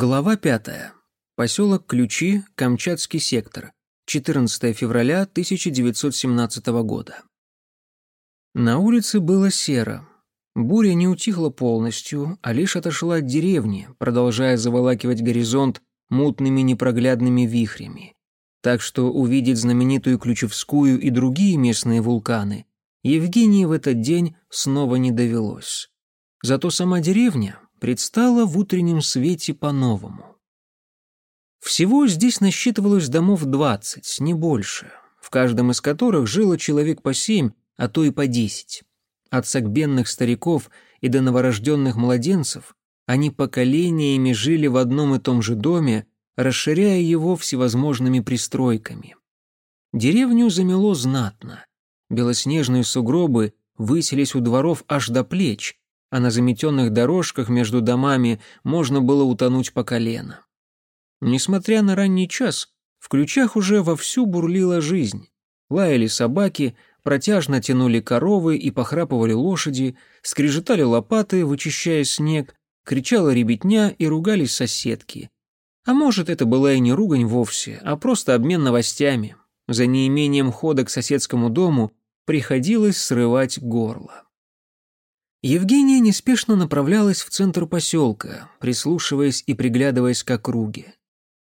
Глава пятая. Поселок Ключи, Камчатский сектор. 14 февраля 1917 года. На улице было серо. Буря не утихла полностью, а лишь отошла от деревни, продолжая заволакивать горизонт мутными непроглядными вихрями. Так что увидеть знаменитую Ключевскую и другие местные вулканы Евгении в этот день снова не довелось. Зато сама деревня предстала в утреннем свете по-новому. Всего здесь насчитывалось домов двадцать, не больше, в каждом из которых жило человек по семь, а то и по десять. От сагбенных стариков и до новорожденных младенцев они поколениями жили в одном и том же доме, расширяя его всевозможными пристройками. Деревню замело знатно. Белоснежные сугробы высились у дворов аж до плеч, а на заметенных дорожках между домами можно было утонуть по колено. Несмотря на ранний час, в ключах уже вовсю бурлила жизнь. Лаяли собаки, протяжно тянули коровы и похрапывали лошади, скрежетали лопаты, вычищая снег, кричала ребятня и ругались соседки. А может, это была и не ругань вовсе, а просто обмен новостями. За неимением хода к соседскому дому приходилось срывать горло. Евгения неспешно направлялась в центр поселка, прислушиваясь и приглядываясь к округе.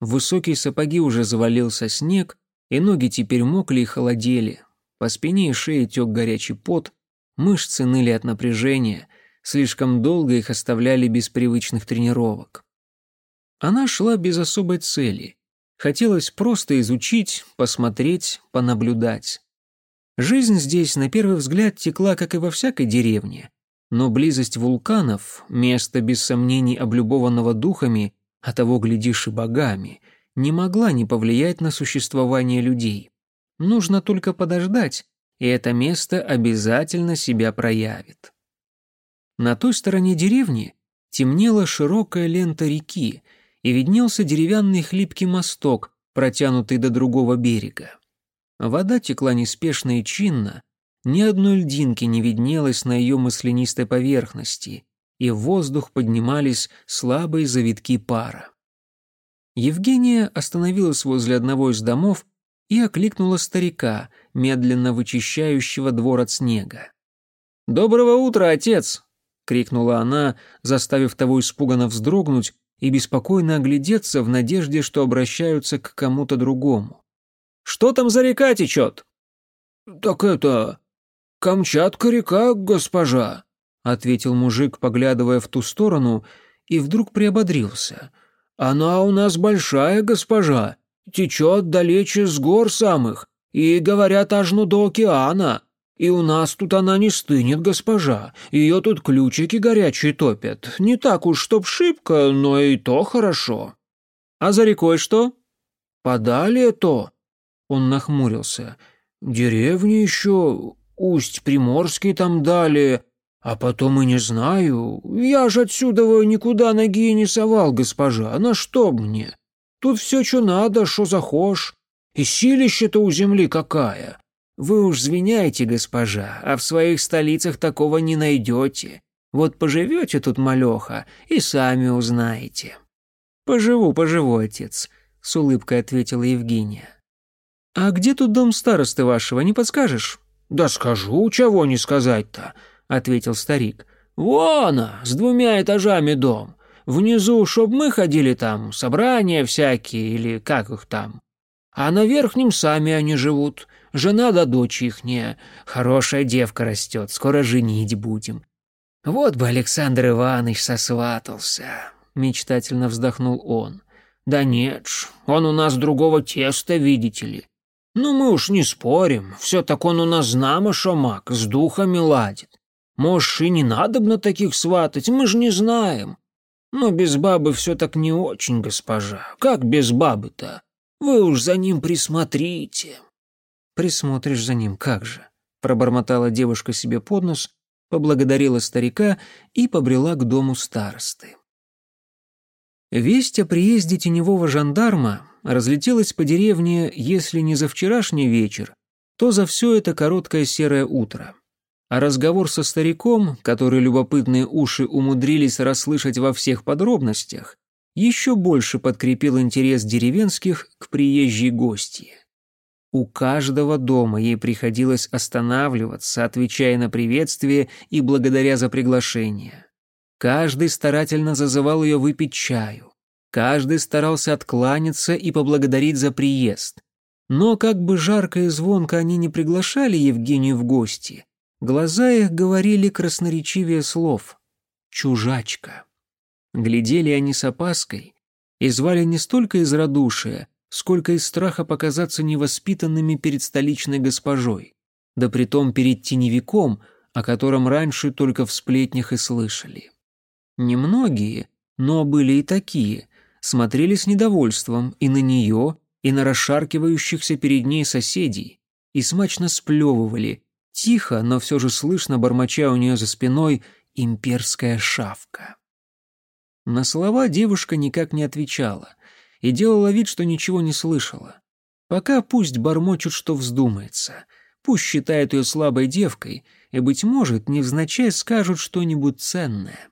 В высокие сапоги уже завалился снег, и ноги теперь мокли и холодели. По спине и шее тек горячий пот, мышцы ныли от напряжения, слишком долго их оставляли без привычных тренировок. Она шла без особой цели. Хотелось просто изучить, посмотреть, понаблюдать. Жизнь здесь, на первый взгляд, текла, как и во всякой деревне, но близость вулканов, место без сомнений облюбованного духами, а того, глядишь, и богами, не могла не повлиять на существование людей. Нужно только подождать, и это место обязательно себя проявит. На той стороне деревни темнела широкая лента реки, и виднелся деревянный хлипкий мосток, протянутый до другого берега. Вода текла неспешно и чинно, ни одной льдинки не виднелось на ее маслянистой поверхности, и в воздух поднимались слабые завитки пара. Евгения остановилась возле одного из домов и окликнула старика, медленно вычищающего двор от снега. «Доброго утра, отец!» — крикнула она, заставив того испуганно вздрогнуть и беспокойно оглядеться в надежде, что обращаются к кому-то другому. «Что там за река течет?» «Так это... «Камчатка-река, госпожа», — ответил мужик, поглядывая в ту сторону, и вдруг приободрился. «Она у нас большая, госпожа, течет далече с гор самых, и, говорят, аж ну до океана. И у нас тут она не стынет, госпожа, ее тут ключики горячие топят. Не так уж, чтоб шибко, но и то хорошо». «А за рекой что?» «Подали то». Он нахмурился. «Деревни еще, Усть Приморский там дали, а потом и не знаю. Я ж отсюда никуда ноги не совал, госпожа, на что мне? Тут все, что надо, что захошь. И силище-то у земли какая. Вы уж звеняйте, госпожа, а в своих столицах такого не найдете. Вот поживете тут, малеха, и сами узнаете». «Поживу, поживу, отец», — с улыбкой ответила Евгения. «А где тут дом старосты вашего, не подскажешь?» «Да скажу, чего не сказать-то», — ответил старик. «Вон, с двумя этажами дом. Внизу, чтоб мы ходили там, собрания всякие или как их там. А на верхнем сами они живут. Жена да дочь ихняя. Хорошая девка растет, скоро женить будем. Вот бы Александр Иванович сосватался», — мечтательно вздохнул он. «Да нет ж, он у нас другого теста, видите ли. «Ну, мы уж не спорим, все так он у нас знамо, шо маг, с духами ладит. Может, и не надо бы на таких сватать, мы же не знаем. Но без бабы все так не очень, госпожа. Как без бабы-то? Вы уж за ним присмотрите». «Присмотришь за ним, как же?» — пробормотала девушка себе под нос, поблагодарила старика и побрела к дому старосты. Весть о приезде теневого жандарма разлетелась по деревне, если не за вчерашний вечер, то за все это короткое серое утро. А разговор со стариком, который любопытные уши умудрились расслышать во всех подробностях, еще больше подкрепил интерес деревенских к приезжей гости. У каждого дома ей приходилось останавливаться, отвечая на приветствие и благодаря за приглашение. Каждый старательно зазывал ее выпить чаю. Каждый старался откланяться и поблагодарить за приезд. Но как бы жарко и звонко они не приглашали Евгению в гости, глаза их говорили красноречивее слов «чужачка». Глядели они с опаской и звали не столько из радушия, сколько из страха показаться невоспитанными перед столичной госпожой, да притом перед теневиком, о котором раньше только в сплетнях и слышали. Немногие, но были и такие, смотрели с недовольством и на нее, и на расшаркивающихся перед ней соседей, и смачно сплевывали, тихо, но все же слышно, бормоча у нее за спиной, имперская шавка. На слова девушка никак не отвечала и делала вид, что ничего не слышала. Пока пусть бормочут, что вздумается, пусть считают ее слабой девкой, и, быть может, невзначай скажут что-нибудь ценное.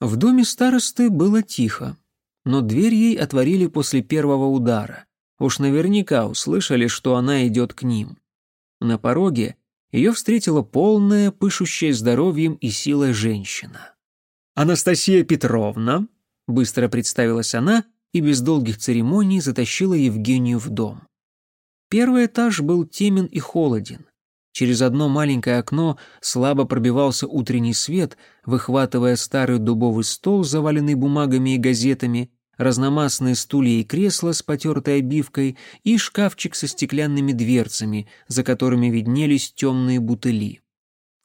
В доме старосты было тихо, но дверь ей отворили после первого удара. Уж наверняка услышали, что она идет к ним. На пороге ее встретила полная, пышущая здоровьем и силой женщина. «Анастасия Петровна», — быстро представилась она и без долгих церемоний затащила Евгению в дом. Первый этаж был темен и холоден. Через одно маленькое окно слабо пробивался утренний свет, выхватывая старый дубовый стол, заваленный бумагами и газетами, разномастные стулья и кресла с потертой обивкой и шкафчик со стеклянными дверцами, за которыми виднелись темные бутыли.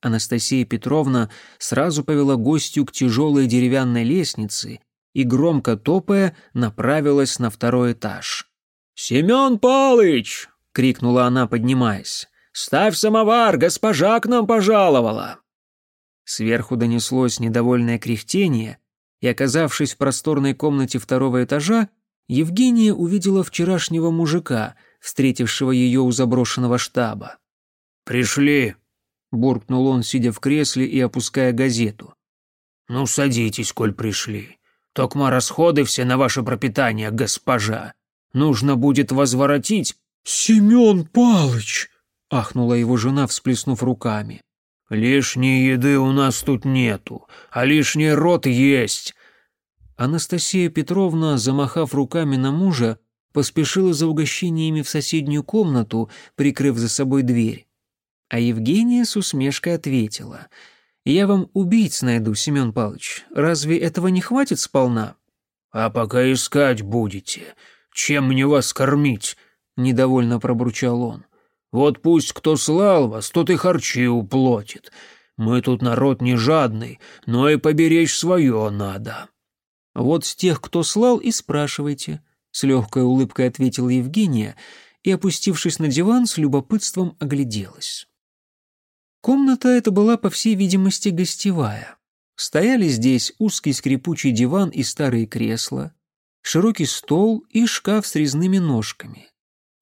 Анастасия Петровна сразу повела гостью к тяжелой деревянной лестнице и, громко топая, направилась на второй этаж. «Семен Палыч!» — крикнула она, поднимаясь. «Ставь самовар, госпожа к нам пожаловала!» Сверху донеслось недовольное кряхтение, и, оказавшись в просторной комнате второго этажа, Евгения увидела вчерашнего мужика, встретившего ее у заброшенного штаба. «Пришли», буркнул он, сидя в кресле и опуская газету. «Ну, садитесь, коль пришли. Токма расходы все на ваше пропитание, госпожа. Нужно будет возворотить...» «Семен Палыч!» — ахнула его жена, всплеснув руками. «Лишней еды у нас тут нету, а лишний рот есть!» Анастасия Петровна, замахав руками на мужа, поспешила за угощениями в соседнюю комнату, прикрыв за собой дверь. А Евгения с усмешкой ответила. «Я вам убийц найду, Семен Павлович. Разве этого не хватит сполна?» «А пока искать будете. Чем мне вас кормить?» — недовольно пробурчал он. «Вот пусть кто слал вас, тот и харчи уплотит. Мы тут народ не жадный, но и поберечь свое надо». «Вот с тех, кто слал, и спрашивайте», — с легкой улыбкой ответила Евгения и, опустившись на диван, с любопытством огляделась. Комната эта была, по всей видимости, гостевая. Стояли здесь узкий скрипучий диван и старые кресла, широкий стол и шкаф с резными ножками.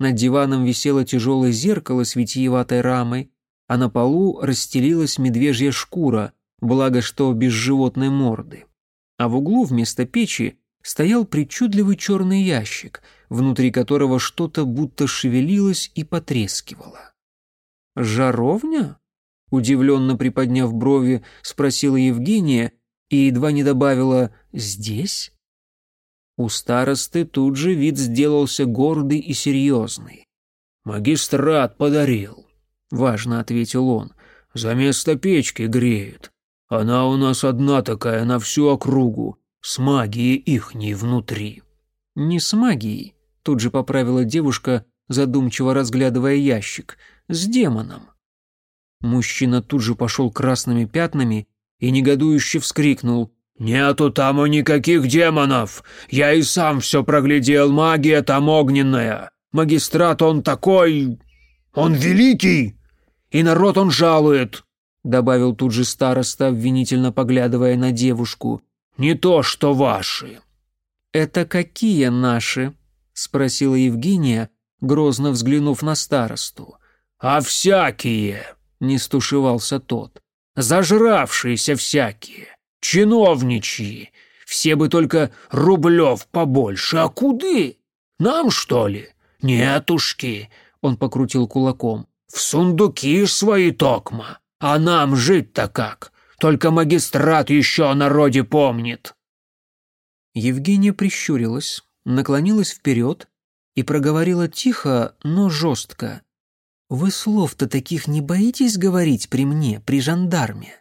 Над диваном висело тяжелое зеркало с витиеватой рамой, а на полу расстелилась медвежья шкура, благо что без животной морды. А в углу вместо печи стоял причудливый черный ящик, внутри которого что-то будто шевелилось и потрескивало. «Жаровня?» Удивленно приподняв брови, спросила Евгения и едва не добавила «здесь?». У старосты тут же вид сделался гордый и серьезный. «Магистрат подарил», — важно ответил он. «За место печки греет. Она у нас одна такая на всю округу, с магией ихней внутри». «Не с магией», — тут же поправила девушка, задумчиво разглядывая ящик, — «с демоном». Мужчина тут же пошел красными пятнами и негодующе вскрикнул. «Нету там никаких демонов! Я и сам все проглядел, магия там огненная! Магистрат он такой... он великий! И народ он жалует!» Добавил тут же староста, обвинительно поглядывая на девушку. «Не то, что ваши!» «Это какие наши?» — спросила Евгения, грозно взглянув на старосту. «А всякие!» не стушевался тот. «Зажравшиеся всякие, чиновничьи, Все бы только рублев побольше, а куды? Нам, что ли? Нетушки, он покрутил кулаком. В сундуки свои токма. А нам жить-то как? Только магистрат еще о народе помнит. Евгения прищурилась, наклонилась вперед и проговорила тихо, но жестко. «Вы слов-то таких не боитесь говорить при мне, при жандарме?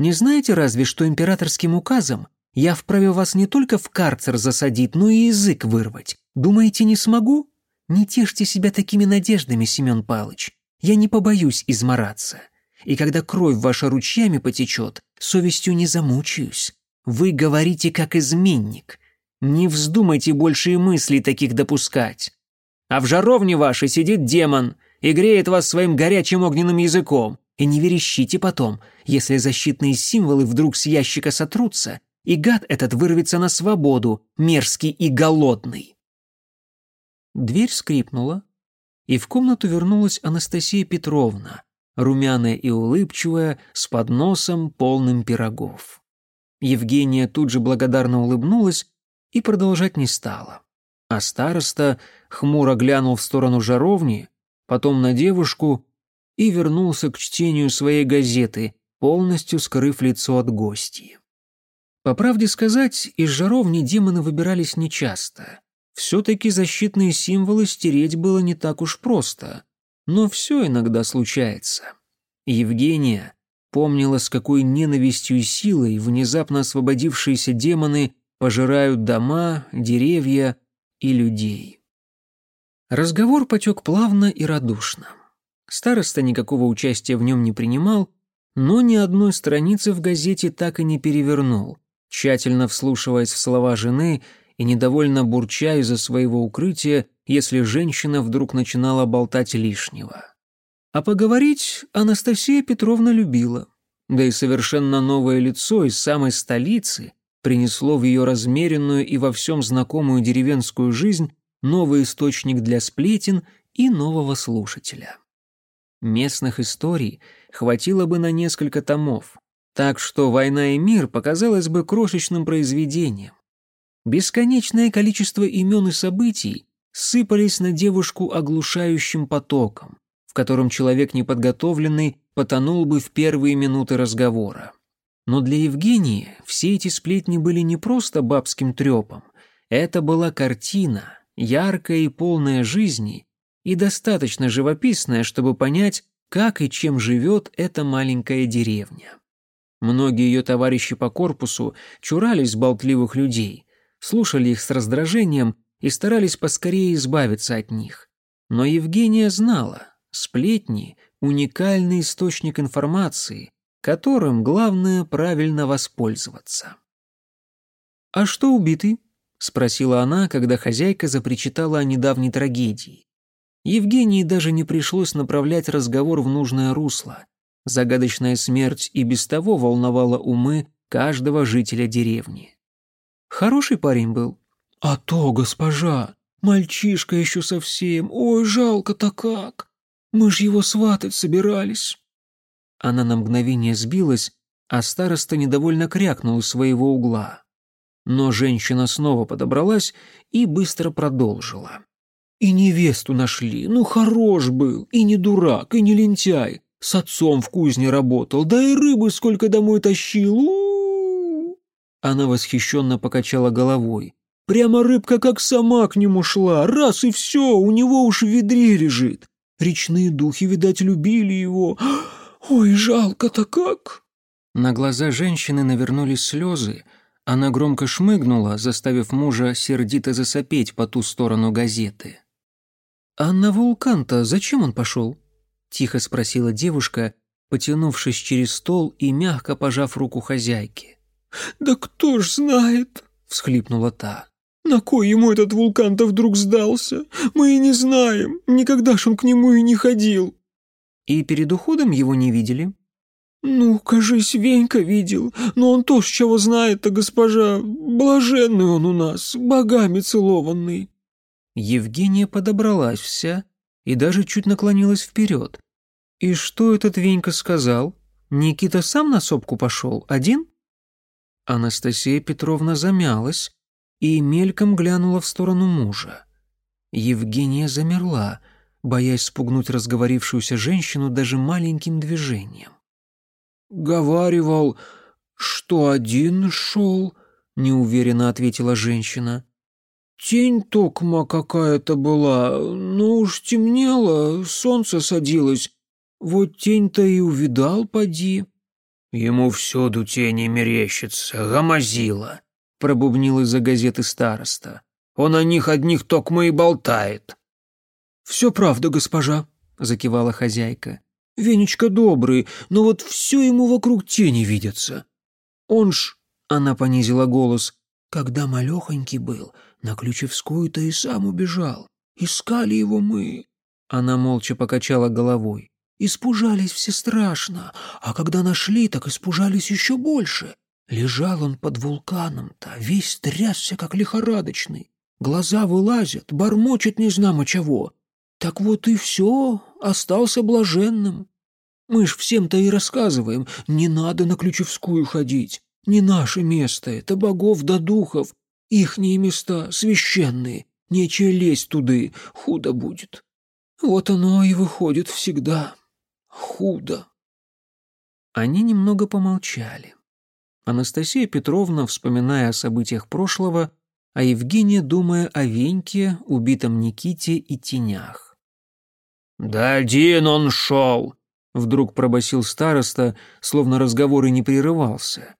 Не знаете разве, что императорским указом я вправе вас не только в карцер засадить, но и язык вырвать? Думаете, не смогу? Не тешьте себя такими надеждами, Семен Палыч. Я не побоюсь измораться. И когда кровь ваша ручьями потечет, совестью не замучаюсь. Вы говорите как изменник. Не вздумайте больше и мыслей таких допускать. А в жаровне вашей сидит демон и греет вас своим горячим огненным языком. И не верещите потом, если защитные символы вдруг с ящика сотрутся, и гад этот вырвется на свободу, мерзкий и голодный. Дверь скрипнула, и в комнату вернулась Анастасия Петровна, румяная и улыбчивая, с подносом, полным пирогов. Евгения тут же благодарно улыбнулась и продолжать не стала. А староста хмуро глянул в сторону жаровни, потом на девушку и вернулся к чтению своей газеты, полностью скрыв лицо от гостей. По правде сказать, из жаровни демоны выбирались нечасто. Все-таки защитные символы стереть было не так уж просто. Но все иногда случается. Евгения помнила, с какой ненавистью и силой внезапно освободившиеся демоны пожирают дома, деревья и людей. Разговор потек плавно и радушно. Староста никакого участия в нем не принимал, но ни одной страницы в газете так и не перевернул, тщательно вслушиваясь в слова жены и недовольно бурча из-за своего укрытия, если женщина вдруг начинала болтать лишнего. А поговорить Анастасия Петровна любила, да и совершенно новое лицо из самой столицы принесло в ее размеренную и во всем знакомую деревенскую жизнь новый источник для сплетен и нового слушателя. Местных историй хватило бы на несколько томов, так что «Война и мир» показалось бы крошечным произведением. Бесконечное количество имен и событий сыпались на девушку оглушающим потоком, в котором человек неподготовленный потонул бы в первые минуты разговора. Но для Евгении все эти сплетни были не просто бабским трепом. Это была картина, яркая и полная жизни, и достаточно живописная, чтобы понять, как и чем живет эта маленькая деревня. Многие ее товарищи по корпусу чурались болтливых людей, слушали их с раздражением и старались поскорее избавиться от них. Но Евгения знала, сплетни — уникальный источник информации, которым главное правильно воспользоваться. «А что убитый?» — спросила она, когда хозяйка запричитала о недавней трагедии. Евгении даже не пришлось направлять разговор в нужное русло. Загадочная смерть и без того волновала умы каждого жителя деревни. Хороший парень был. «А то, госпожа, мальчишка еще совсем, ой, жалко-то как! Мы ж его сватать собирались!» Она на мгновение сбилась, а староста недовольно крякнул из своего угла. Но женщина снова подобралась и быстро продолжила. «И невесту нашли, ну хорош был, и не дурак, и не лентяй, с отцом в кузне работал, да и рыбы сколько домой тащил, у, -у, -у Она восхищенно покачала головой. Прямо рыбка как сама к нему шла, раз и все, у него уж в ведре лежит. Речные духи, видать, любили его. Ой, жалко-то как!» На глаза женщины навернулись слезы. Она громко шмыгнула, заставив мужа сердито засопеть по ту сторону газеты. «А на вулкан-то зачем он пошел?» — тихо спросила девушка, потянувшись через стол и мягко пожав руку хозяйки. «Да кто ж знает!» — всхлипнула та. «На кой ему этот вулкан-то вдруг сдался? Мы и не знаем, никогда ж он к нему и не ходил». И перед уходом его не видели? «Ну, кажись, Венька видел, но он тоже чего знает-то, госпожа. Блаженный он у нас, богами целованный». Евгения подобралась вся и даже чуть наклонилась вперед. «И что этот Венька сказал? Никита сам на сопку пошел, один?» Анастасия Петровна замялась и мельком глянула в сторону мужа. Евгения замерла, боясь спугнуть разговорившуюся женщину даже маленьким движением. «Говаривал, что один шел», — неуверенно ответила женщина. «Тень токма какая-то была, но уж темнело, солнце садилось. Вот тень-то и увидал, поди». «Ему всюду тени мерещится, гомозила», — пробубнил из-за газеты староста. «Он о них одних токма и болтает». «Все правда, госпожа», — закивала хозяйка. «Венечка добрый, но вот все ему вокруг тени видятся. Он ж...» — она понизила голос. «Когда малехонький был, на Ключевскую-то и сам убежал. Искали его мы». Она молча покачала головой. Испужались все страшно, а когда нашли, так испужались еще больше. Лежал он под вулканом-то, весь трясся, как лихорадочный. Глаза вылазят, бормочет незнамо чего. Так вот и все, остался блаженным. Мы ж всем-то и рассказываем, не надо на Ключевскую ходить. Не наше место, это богов да духов. Ихние места священные, нечего лезть туды, худо будет. Вот оно и выходит всегда. Худо. Они немного помолчали. Анастасия Петровна, вспоминая о событиях прошлого, а Евгения, думая о Веньке, убитом Никите и тенях. «Да один он шел!» — вдруг пробасил староста, словно разговор и не прерывался.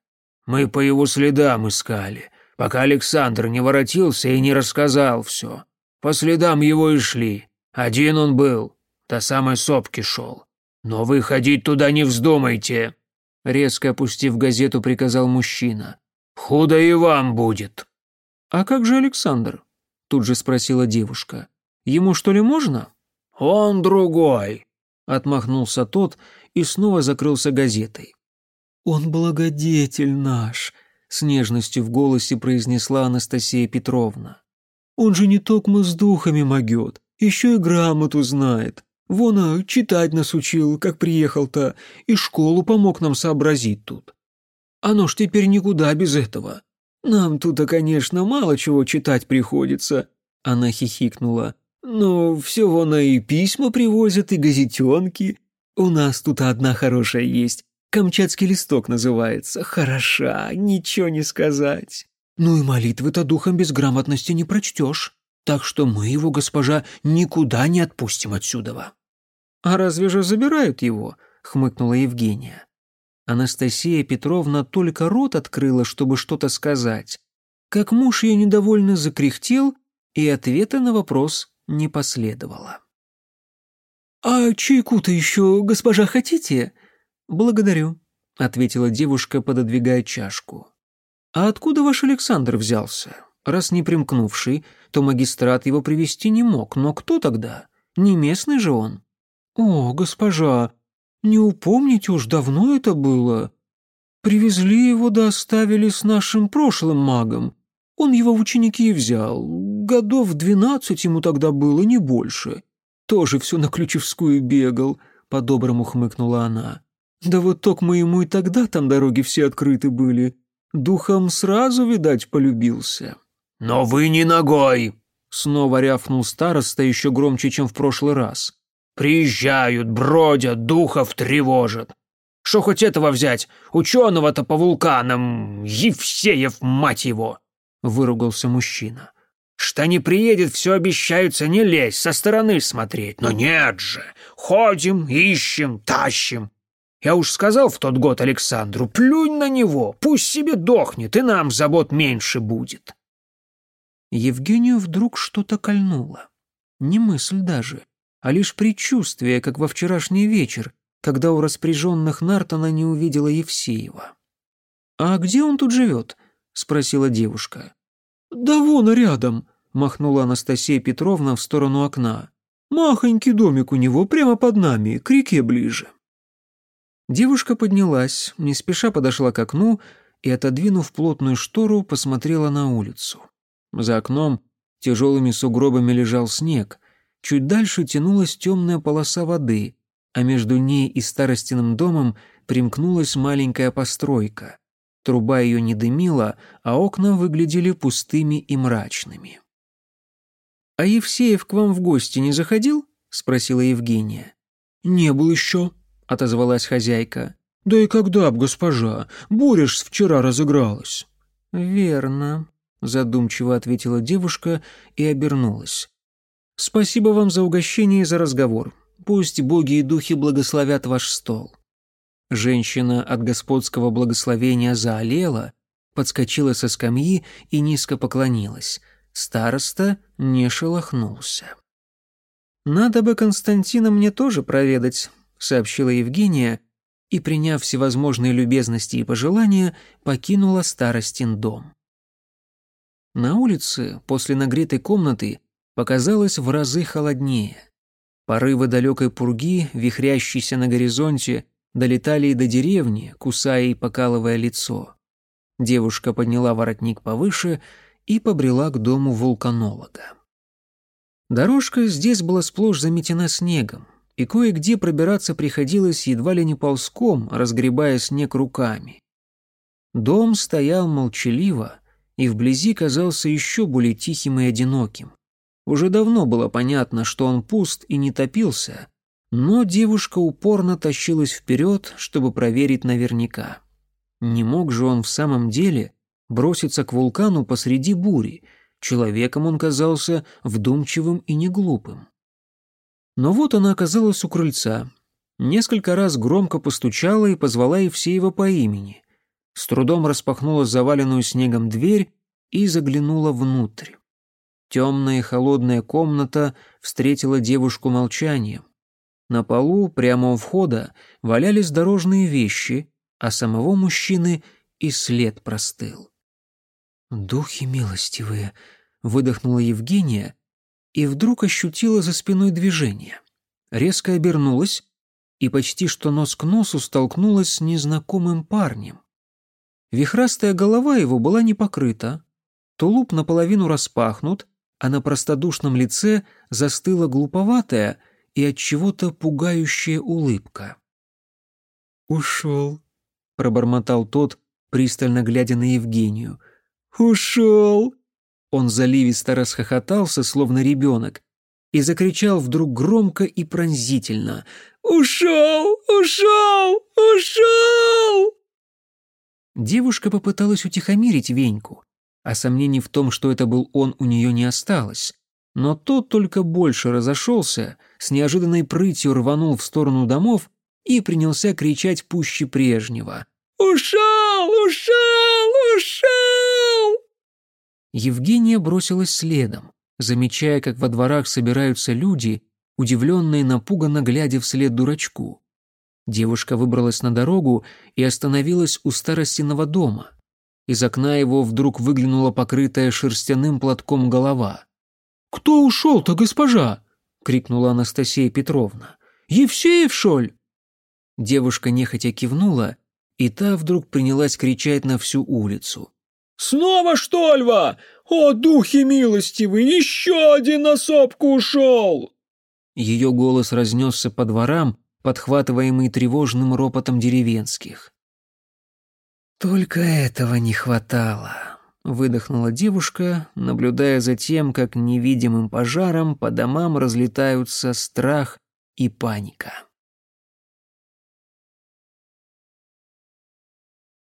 «Мы по его следам искали, пока Александр не воротился и не рассказал все. По следам его и шли. Один он был, до самой сопки шел. Но вы ходить туда не вздумайте!» Резко опустив газету, приказал мужчина. «Худо и вам будет!» «А как же Александр?» Тут же спросила девушка. «Ему что ли можно?» «Он другой», — отмахнулся тот и снова закрылся газетой. «Он благодетель наш», — с нежностью в голосе произнесла Анастасия Петровна. «Он же не только с духами могет, еще и грамоту знает. Вон, а, читать нас учил, как приехал-то, и школу помог нам сообразить тут. Оно ж теперь никуда без этого. Нам тут-то, конечно, мало чего читать приходится». Она хихикнула. «Ну, все вон и письма привозят, и газетенки. У нас тут одна хорошая есть. Камчатский листок называется. Хороша, ничего не сказать. Ну и молитвы-то духом безграмотности не прочтешь. Так что мы его, госпожа, никуда не отпустим отсюда». «А разве же забирают его?» — хмыкнула Евгения. Анастасия Петровна только рот открыла, чтобы что-то сказать, как муж ее недовольно закряхтел, и ответа на вопрос не последовало. «А чайку-то еще, госпожа, хотите?» «Благодарю», — ответила девушка, пододвигая чашку. «А откуда ваш Александр взялся? Раз не примкнувший, то магистрат его привести не мог, но кто тогда? Не местный же он?» «О, госпожа, не упомните уж, давно это было. Привезли его да оставили с нашим прошлым магом. Он его в ученики взял. Годов двенадцать ему тогда было, не больше. Тоже все на Ключевскую бегал», — по-доброму хмыкнула она. «Да вот только мы ему и тогда там дороги все открыты были. Духом сразу, видать, полюбился». «Но вы не ногой!» — снова рявкнул староста еще громче, чем в прошлый раз. «Приезжают, бродят, духов тревожат. Что хоть этого взять? Ученого-то по вулканам, Евсеев, мать его!» — выругался мужчина. «Что не приедет, все обещаются не лезть, со стороны смотреть. Но нет же, ходим, ищем, тащим. Я уж сказал в тот год Александру, плюнь на него, пусть себе дохнет, и нам забот меньше будет». Евгению вдруг что-то кольнуло. Не мысль даже, а лишь предчувствие, как во вчерашний вечер, когда у распоряженных Нартона не увидела Евсеева. «А где он тут живет?» — спросила девушка. «Да вон рядом», — махнула Анастасия Петровна в сторону окна. «Махонький домик у него прямо под нами, к реке ближе». Девушка поднялась, не спеша подошла к окну и, отодвинув плотную штору, посмотрела на улицу. За окном тяжелыми сугробами лежал снег, чуть дальше тянулась темная полоса воды, а между ней и старостиным домом примкнулась маленькая постройка. Труба ее не дымила, а окна выглядели пустыми и мрачными. «А Евсеев к вам в гости не заходил?» — спросила Евгения. «Не был еще», — отозвалась хозяйка. «Да и когда б, госпожа, буря ж вчера разыгралась». «Верно», — задумчиво ответила девушка и обернулась. «Спасибо вам за угощение и за разговор. Пусть боги и духи благословят ваш стол». Женщина от господского благословения заолела, подскочила со скамьи и низко поклонилась. Староста не шелохнулся. «Надо бы Константина мне тоже проведать», — сообщила Евгения, и, приняв всевозможные любезности и пожелания, покинула старостин дом. На улице после нагретой комнаты показалось в разы холоднее. Порывы далекой пурги, вихрящиеся на горизонте, долетали и до деревни, кусая и покалывая лицо. Девушка подняла воротник повыше и побрела к дому вулканолога. Дорожка здесь была сплошь заметена снегом, и кое-где пробираться приходилось едва ли не ползком, разгребая снег руками. Дом стоял молчаливо и вблизи казался еще более тихим и одиноким. Уже давно было понятно, что он пуст и не топился, но девушка упорно тащилась вперед, чтобы проверить наверняка. Не мог же он в самом деле броситься к вулкану посреди бури — Человеком он казался вдумчивым и неглупым. Но вот она оказалась у крыльца. Несколько раз громко постучала и позвала Евсеева по имени. С трудом распахнула заваленную снегом дверь и заглянула внутрь. Темная и холодная комната встретила девушку молчанием. На полу, прямо у входа, валялись дорожные вещи, а самого мужчины и след простыл. «Духи милостивые!» — выдохнула Евгения и вдруг ощутила за спиной движение. Резко обернулась и почти что нос к носу столкнулась с незнакомым парнем. Вихрастая голова его была не покрыта, тулуп наполовину распахнут, а на простодушном лице застыла глуповатая и от чего-то пугающая улыбка. «Ушел», — пробормотал тот, пристально глядя на Евгению — «Ушел!» Он заливисто расхохотался, словно ребенок, и закричал вдруг громко и пронзительно. «Ушел! Ушел! Ушел!» Девушка попыталась утихомирить Веньку, а сомнений в том, что это был он, у нее не осталось. Но тот только больше разошелся, с неожиданной прытью рванул в сторону домов и принялся кричать пуще прежнего. «Ушел! Ушел! Ушел!» Евгения бросилась следом, замечая, как во дворах собираются люди, удивленные и напуганно глядя вслед дурачку. Девушка выбралась на дорогу и остановилась у старостиного дома. Из окна его вдруг выглянула покрытая шерстяным платком голова. «Кто ушел-то, госпожа?» — крикнула Анастасия Петровна. «Евсеев, шоль?» Девушка нехотя кивнула и та вдруг принялась кричать на всю улицу. «Снова что, льва? О, духи милостивые, еще один на сопку ушел!» Ее голос разнесся по дворам, подхватываемый тревожным ропотом деревенских. «Только этого не хватало», — выдохнула девушка, наблюдая за тем, как невидимым пожаром по домам разлетаются страх и паника.